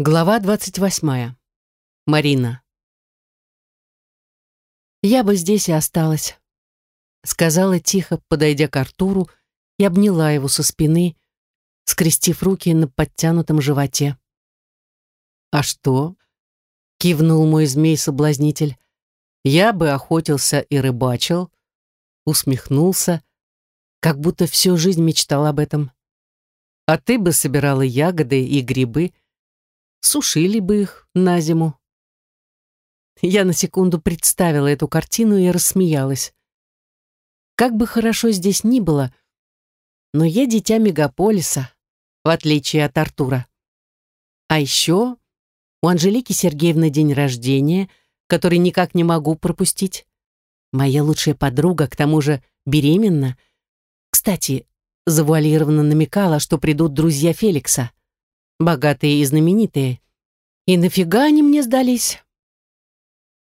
Глава двадцать восьмая. Марина. «Я бы здесь и осталась», — сказала тихо, подойдя к Артуру и обняла его со спины, скрестив руки на подтянутом животе. «А что?» — кивнул мой змей-соблазнитель. «Я бы охотился и рыбачил», — усмехнулся, как будто всю жизнь мечтал об этом. «А ты бы собирала ягоды и грибы», — сушили бы их на зиму. Я на секунду представила эту картину и рассмеялась. Как бы хорошо здесь ни было, но я дитя мегаполиса, в отличие от Артура. А еще у Анжелики Сергеевны день рождения, который никак не могу пропустить. Моя лучшая подруга, к тому же, беременна. Кстати, завуалированно намекала, что придут друзья Феликса богатые и знаменитые. И нафига они мне сдались?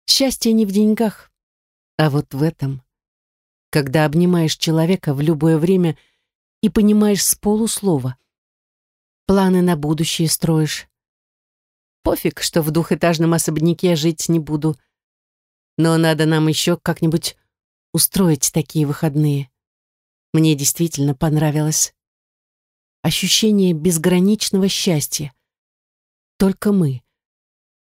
Счастье не в деньгах, а вот в этом. Когда обнимаешь человека в любое время и понимаешь с полуслова. Планы на будущее строишь. Пофиг, что в двухэтажном особняке жить не буду. Но надо нам еще как-нибудь устроить такие выходные. Мне действительно понравилось ощущение безграничного счастья. Только мы,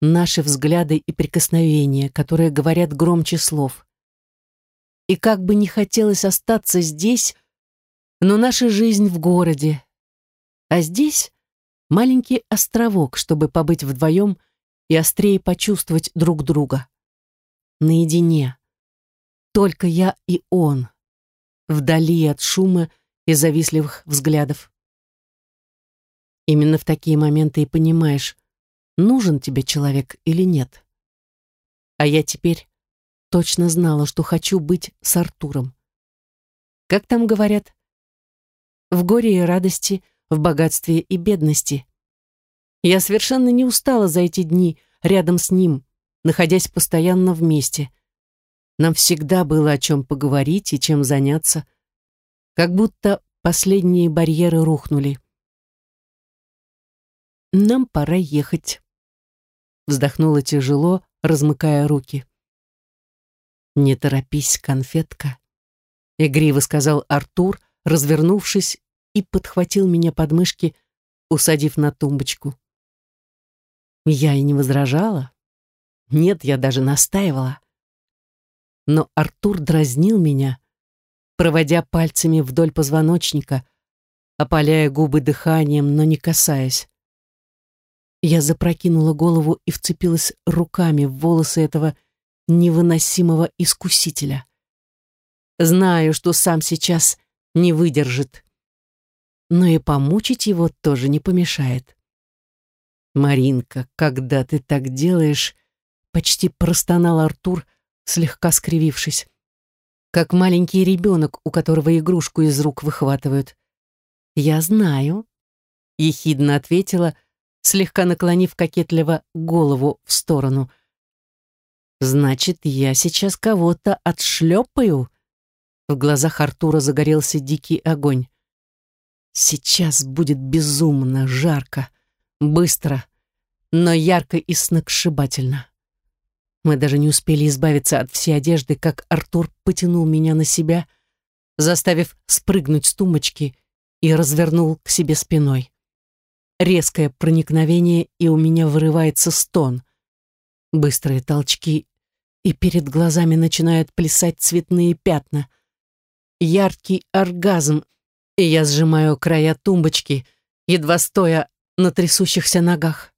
наши взгляды и прикосновения, которые говорят громче слов. И как бы не хотелось остаться здесь, но наша жизнь в городе, а здесь маленький островок, чтобы побыть вдвоем и острее почувствовать друг друга. Наедине. Только я и он, вдали от шума и завистливых взглядов. Именно в такие моменты и понимаешь, нужен тебе человек или нет. А я теперь точно знала, что хочу быть с Артуром. Как там говорят? В горе и радости, в богатстве и бедности. Я совершенно не устала за эти дни рядом с ним, находясь постоянно вместе. Нам всегда было о чем поговорить и чем заняться. Как будто последние барьеры рухнули. «Нам пора ехать», — вздохнула тяжело, размыкая руки. «Не торопись, конфетка», — игриво сказал Артур, развернувшись и подхватил меня под мышки, усадив на тумбочку. Я и не возражала. Нет, я даже настаивала. Но Артур дразнил меня, проводя пальцами вдоль позвоночника, опаляя губы дыханием, но не касаясь. Я запрокинула голову и вцепилась руками в волосы этого невыносимого искусителя. Знаю, что сам сейчас не выдержит. Но и помучить его тоже не помешает. «Маринка, когда ты так делаешь...» Почти простонал Артур, слегка скривившись. Как маленький ребенок, у которого игрушку из рук выхватывают. «Я знаю», — ехидно ответила, — слегка наклонив кокетливо голову в сторону. «Значит, я сейчас кого-то отшлепаю?» В глазах Артура загорелся дикий огонь. «Сейчас будет безумно жарко, быстро, но ярко и сногсшибательно». Мы даже не успели избавиться от всей одежды, как Артур потянул меня на себя, заставив спрыгнуть с тумбочки и развернул к себе спиной резкое проникновение, и у меня вырывается стон. Быстрые толчки, и перед глазами начинают плясать цветные пятна. Яркий оргазм, и я сжимаю края тумбочки, едва стоя на трясущихся ногах.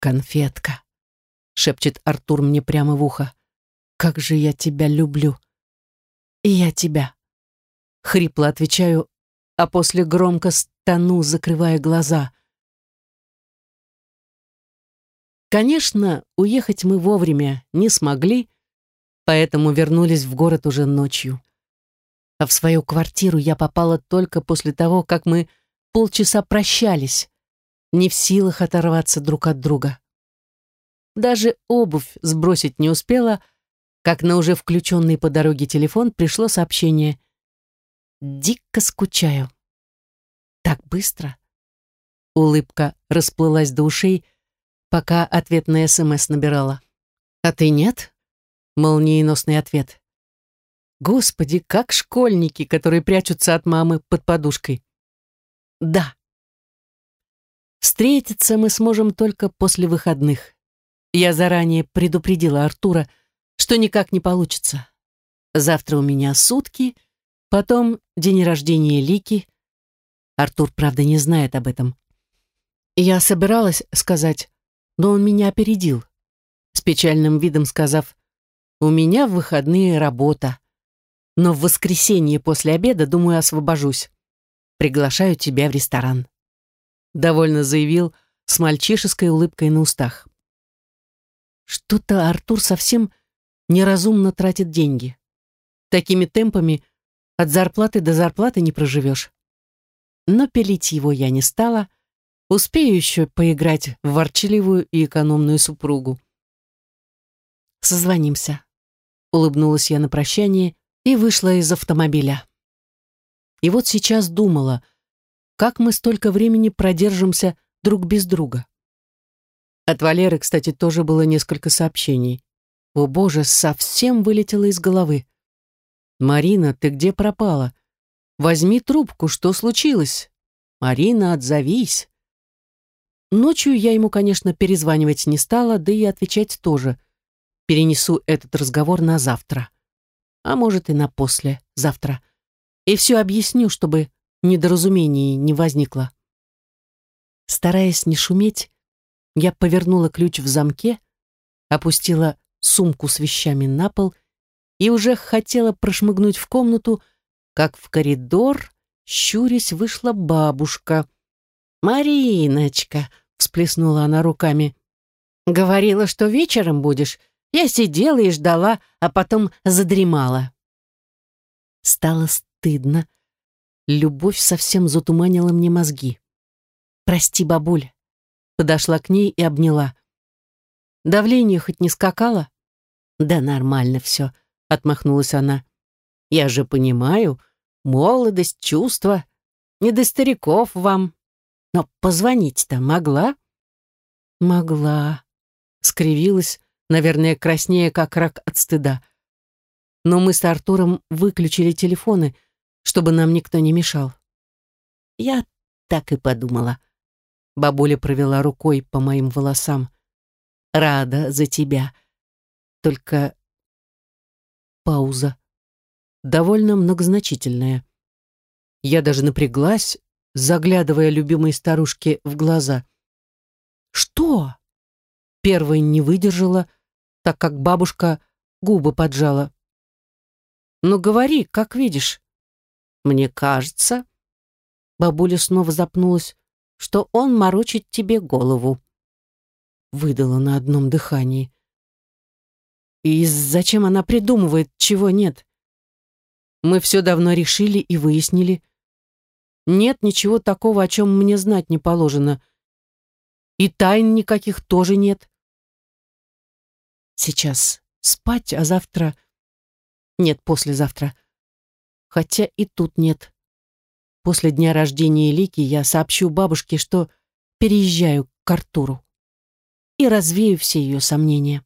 «Конфетка», — шепчет Артур мне прямо в ухо. «Как же я тебя люблю!» «И я тебя!» Хрипло отвечаю, а после громко стану, закрывая глаза — Конечно, уехать мы вовремя не смогли, поэтому вернулись в город уже ночью. А в свою квартиру я попала только после того, как мы полчаса прощались, не в силах оторваться друг от друга. Даже обувь сбросить не успела, как на уже включенный по дороге телефон пришло сообщение. «Дико скучаю». Так быстро. Улыбка расплылась до ушей, пока ответная СМС набирала. «А ты нет?» Молниеносный ответ. «Господи, как школьники, которые прячутся от мамы под подушкой!» «Да». Встретиться мы сможем только после выходных. Я заранее предупредила Артура, что никак не получится. Завтра у меня сутки, потом день рождения Лики. Артур, правда, не знает об этом. Я собиралась сказать, но он меня опередил, с печальным видом сказав, «У меня в выходные работа, но в воскресенье после обеда, думаю, освобожусь. Приглашаю тебя в ресторан» довольно заявил с мальчишеской улыбкой на устах. Что-то Артур совсем неразумно тратит деньги. Такими темпами от зарплаты до зарплаты не проживешь. Но пилить его я не стала, успею еще поиграть в ворчливую и экономную супругу. «Созвонимся», — улыбнулась я на прощание и вышла из автомобиля. И вот сейчас думала — как мы столько времени продержимся друг без друга. От Валеры, кстати, тоже было несколько сообщений. О боже, совсем вылетело из головы. «Марина, ты где пропала? Возьми трубку, что случилось? Марина, отзовись!» Ночью я ему, конечно, перезванивать не стала, да и отвечать тоже. Перенесу этот разговор на завтра. А может и на после завтра. И все объясню, чтобы недоразумений не возникло. Стараясь не шуметь, я повернула ключ в замке, опустила сумку с вещами на пол и уже хотела прошмыгнуть в комнату, как в коридор, щурясь, вышла бабушка. «Мариночка!» — всплеснула она руками. «Говорила, что вечером будешь. Я сидела и ждала, а потом задремала». Стало стыдно, Любовь совсем затуманила мне мозги. «Прости, бабуль». Подошла к ней и обняла. «Давление хоть не скакало?» «Да нормально все», — отмахнулась она. «Я же понимаю, молодость, чувства. Не до стариков вам. Но позвонить-то могла?» «Могла», — скривилась, наверное, краснее, как рак от стыда. Но мы с Артуром выключили телефоны, чтобы нам никто не мешал. Я так и подумала. Бабуля провела рукой по моим волосам. Рада за тебя. Только пауза. Довольно многозначительная. Я даже напряглась, заглядывая любимой старушке в глаза. «Что?» Первой не выдержала, так как бабушка губы поджала. «Ну говори, как видишь». Мне кажется, бабуля снова запнулась, что он морочит тебе голову. Выдала на одном дыхании. И зачем она придумывает, чего нет? Мы все давно решили и выяснили. Нет ничего такого, о чем мне знать не положено. И тайн никаких тоже нет. Сейчас спать, а завтра... Нет, послезавтра хотя и тут нет. После дня рождения Лики я сообщу бабушке, что переезжаю к Артуру и развею все ее сомнения.